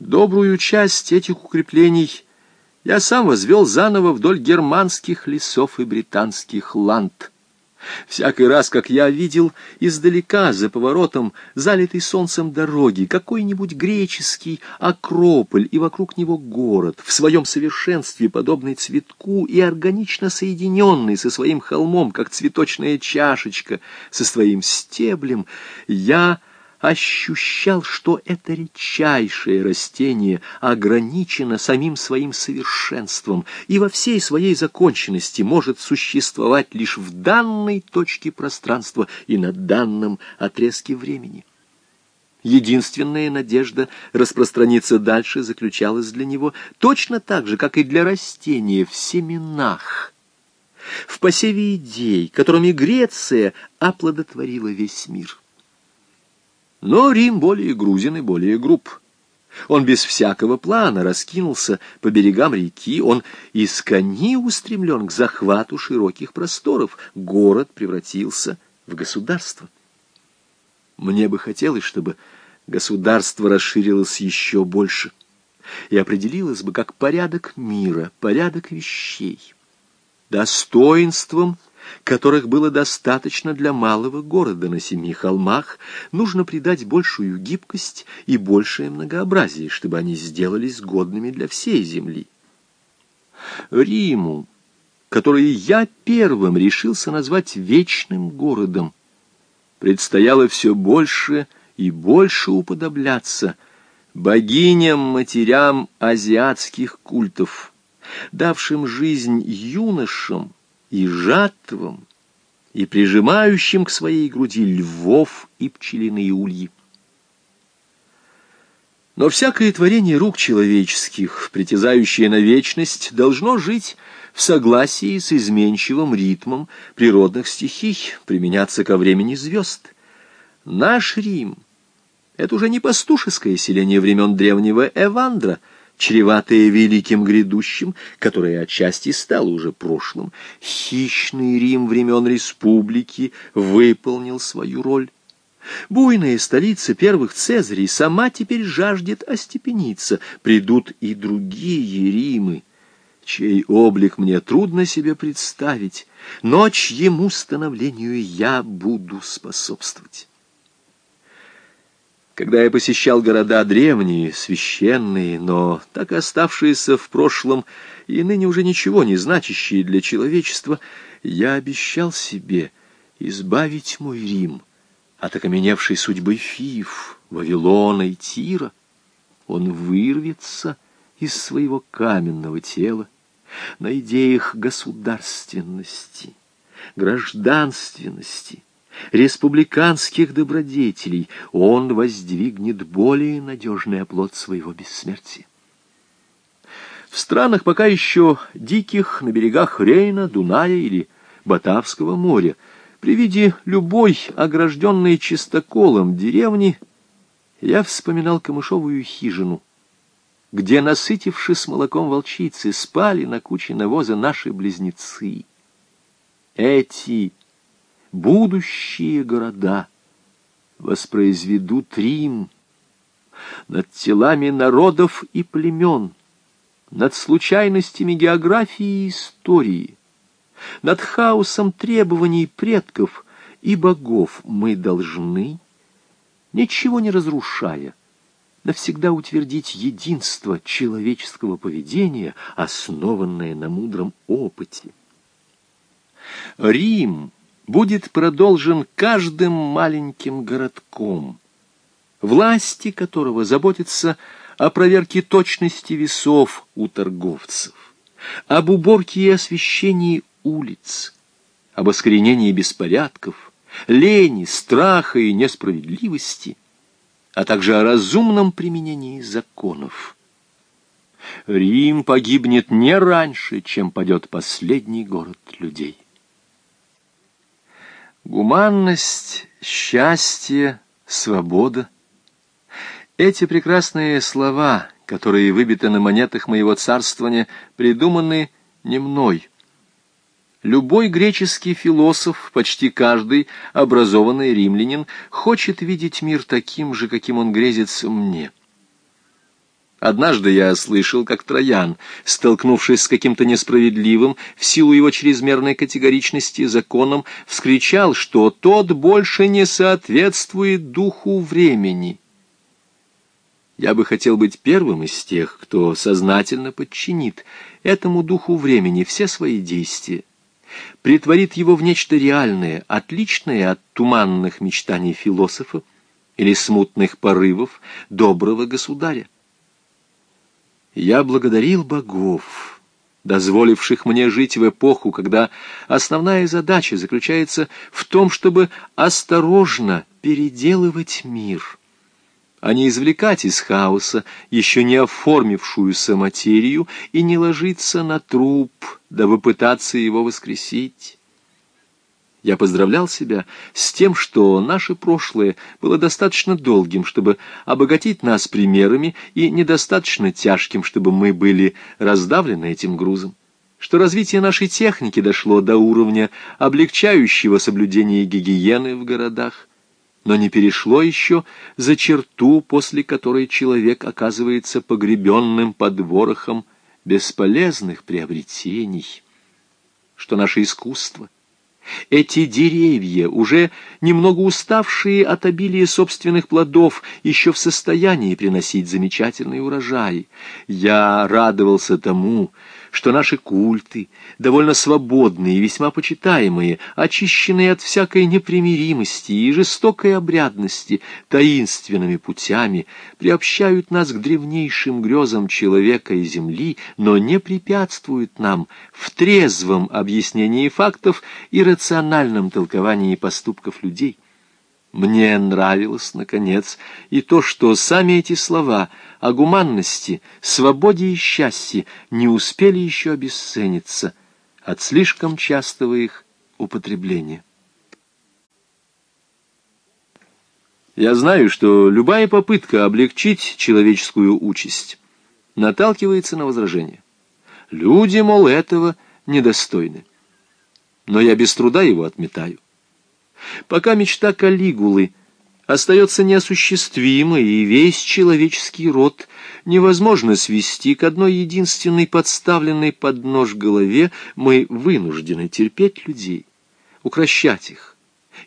Добрую часть этих укреплений я сам возвел заново вдоль германских лесов и британских ланд. Всякий раз, как я видел издалека, за поворотом, залитый солнцем дороги, какой-нибудь греческий акрополь и вокруг него город, в своем совершенстве подобный цветку и органично соединенный со своим холмом, как цветочная чашечка со своим стеблем, я ощущал, что это редчайшее растение ограничено самим своим совершенством и во всей своей законченности может существовать лишь в данной точке пространства и на данном отрезке времени. Единственная надежда распространиться дальше заключалась для него точно так же, как и для растения в семенах, в посеве идей, которыми Греция оплодотворила весь мир. Но Рим более грузен и более груб. Он без всякого плана раскинулся по берегам реки, он из кони устремлен к захвату широких просторов. Город превратился в государство. Мне бы хотелось, чтобы государство расширилось еще больше и определилось бы как порядок мира, порядок вещей. Достоинством – которых было достаточно для малого города на семи холмах, нужно придать большую гибкость и большее многообразие, чтобы они сделались годными для всей земли. Риму, который я первым решился назвать вечным городом, предстояло все больше и больше уподобляться богиням-матерям азиатских культов, давшим жизнь юношам, и жатвам, и прижимающим к своей груди львов и пчелиные ульи. Но всякое творение рук человеческих, притязающее на вечность, должно жить в согласии с изменчивым ритмом природных стихий, применяться ко времени звезд. Наш Рим — это уже не пастушеское селение времен древнего Эвандра — чреватое великим грядущим, которое отчасти стало уже прошлым. Хищный Рим времен республики выполнил свою роль. Буйная столица первых Цезарей сама теперь жаждет остепениться. Придут и другие Римы, чей облик мне трудно себе представить, но чьему становлению я буду способствовать. Когда я посещал города древние, священные, но так оставшиеся в прошлом и ныне уже ничего не значащие для человечества, я обещал себе избавить мой Рим от окаменевшей судьбы Фив, Вавилона и Тира. Он вырвется из своего каменного тела на идеях государственности, гражданственности, республиканских добродетелей, он воздвигнет более надежный оплот своего бессмертия. В странах пока еще диких, на берегах Рейна, Дуная или Батавского моря, при виде любой огражденной чистоколом деревни, я вспоминал камышовую хижину, где, насытившись молоком волчицы, спали на куче навоза наши близнецы. Эти будущие города воспроизведут Рим над телами народов и племен, над случайностями географии и истории, над хаосом требований предков и богов мы должны, ничего не разрушая, навсегда утвердить единство человеческого поведения, основанное на мудром опыте. Рим — будет продолжен каждым маленьким городком, власти которого заботятся о проверке точности весов у торговцев, об уборке и освещении улиц, об искоренении беспорядков, лени, страха и несправедливости, а также о разумном применении законов. Рим погибнет не раньше, чем падет последний город людей. Гуманность, счастье, свобода. Эти прекрасные слова, которые выбиты на монетах моего царствования, придуманы не мной. Любой греческий философ, почти каждый образованный римлянин, хочет видеть мир таким же, каким он грезится мне. Однажды я слышал, как Троян, столкнувшись с каким-то несправедливым, в силу его чрезмерной категоричности, законом, вскричал, что тот больше не соответствует духу времени. Я бы хотел быть первым из тех, кто сознательно подчинит этому духу времени все свои действия, притворит его в нечто реальное, отличное от туманных мечтаний философа или смутных порывов доброго государя. Я благодарил богов, дозволивших мне жить в эпоху, когда основная задача заключается в том, чтобы осторожно переделывать мир, а не извлекать из хаоса еще не оформившуюся материю и не ложиться на труп, дабы пытаться его воскресить. Я поздравлял себя с тем, что наше прошлое было достаточно долгим, чтобы обогатить нас примерами, и недостаточно тяжким, чтобы мы были раздавлены этим грузом, что развитие нашей техники дошло до уровня облегчающего соблюдения гигиены в городах, но не перешло еще за черту, после которой человек оказывается погребенным под ворохом бесполезных приобретений, что наше искусство — эти деревья, уже немного уставшие от обилия собственных плодов, еще в состоянии приносить замечательный урожай. Я радовался тому, что наши культы, довольно свободные и весьма почитаемые, очищенные от всякой непримиримости и жестокой обрядности, таинственными путями, приобщают нас к древнейшим грезам человека и земли, но не препятствуют нам в трезвом объяснении фактов и рациональном толковании поступков людей. Мне нравилось, наконец, и то, что сами эти слова о гуманности, свободе и счастье не успели еще обесцениться от слишком частого их употребления. Я знаю, что любая попытка облегчить человеческую участь наталкивается на возражение. Люди, мол, этого недостойны. Но я без труда его отметаю. Пока мечта Калигулы остается неосуществимой, и весь человеческий род невозможно свести к одной единственной подставленной под нож голове, мы вынуждены терпеть людей, укращать их,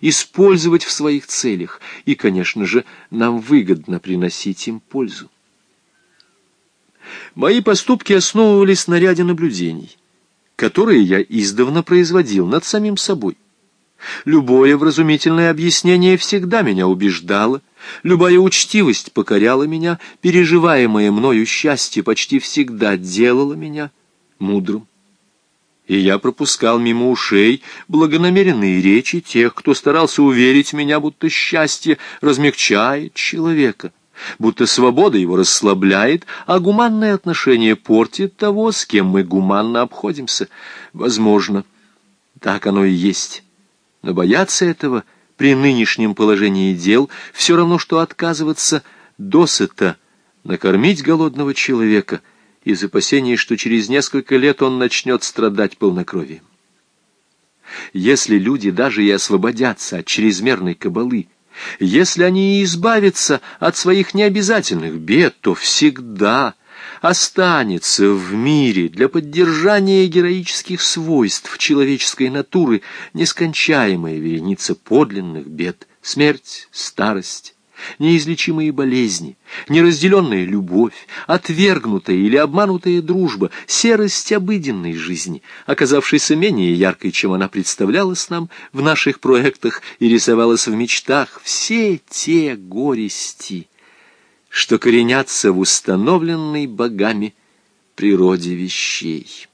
использовать в своих целях, и, конечно же, нам выгодно приносить им пользу. Мои поступки основывались на ряде наблюдений, которые я издавна производил над самим собой. Любое вразумительное объяснение всегда меня убеждало, любая учтивость покоряла меня, переживаемое мною счастье почти всегда делало меня мудрым. И я пропускал мимо ушей благонамеренные речи тех, кто старался уверить меня, будто счастье размягчает человека, будто свобода его расслабляет, а гуманное отношение портит того, с кем мы гуманно обходимся. Возможно, так оно и есть. Но бояться этого при нынешнем положении дел все равно, что отказываться досыта накормить голодного человека из опасения, что через несколько лет он начнет страдать полнокровием. Если люди даже и освободятся от чрезмерной кабалы, если они и избавятся от своих необязательных бед, то всегда останется в мире для поддержания героических свойств человеческой натуры нескончаемая вереница подлинных бед, смерть, старость, неизлечимые болезни, неразделенная любовь, отвергнутая или обманутая дружба, серость обыденной жизни, оказавшейся менее яркой, чем она представлялась нам в наших проектах и рисовалась в мечтах, все те горести — что коренятся в установленной богами природе вещей.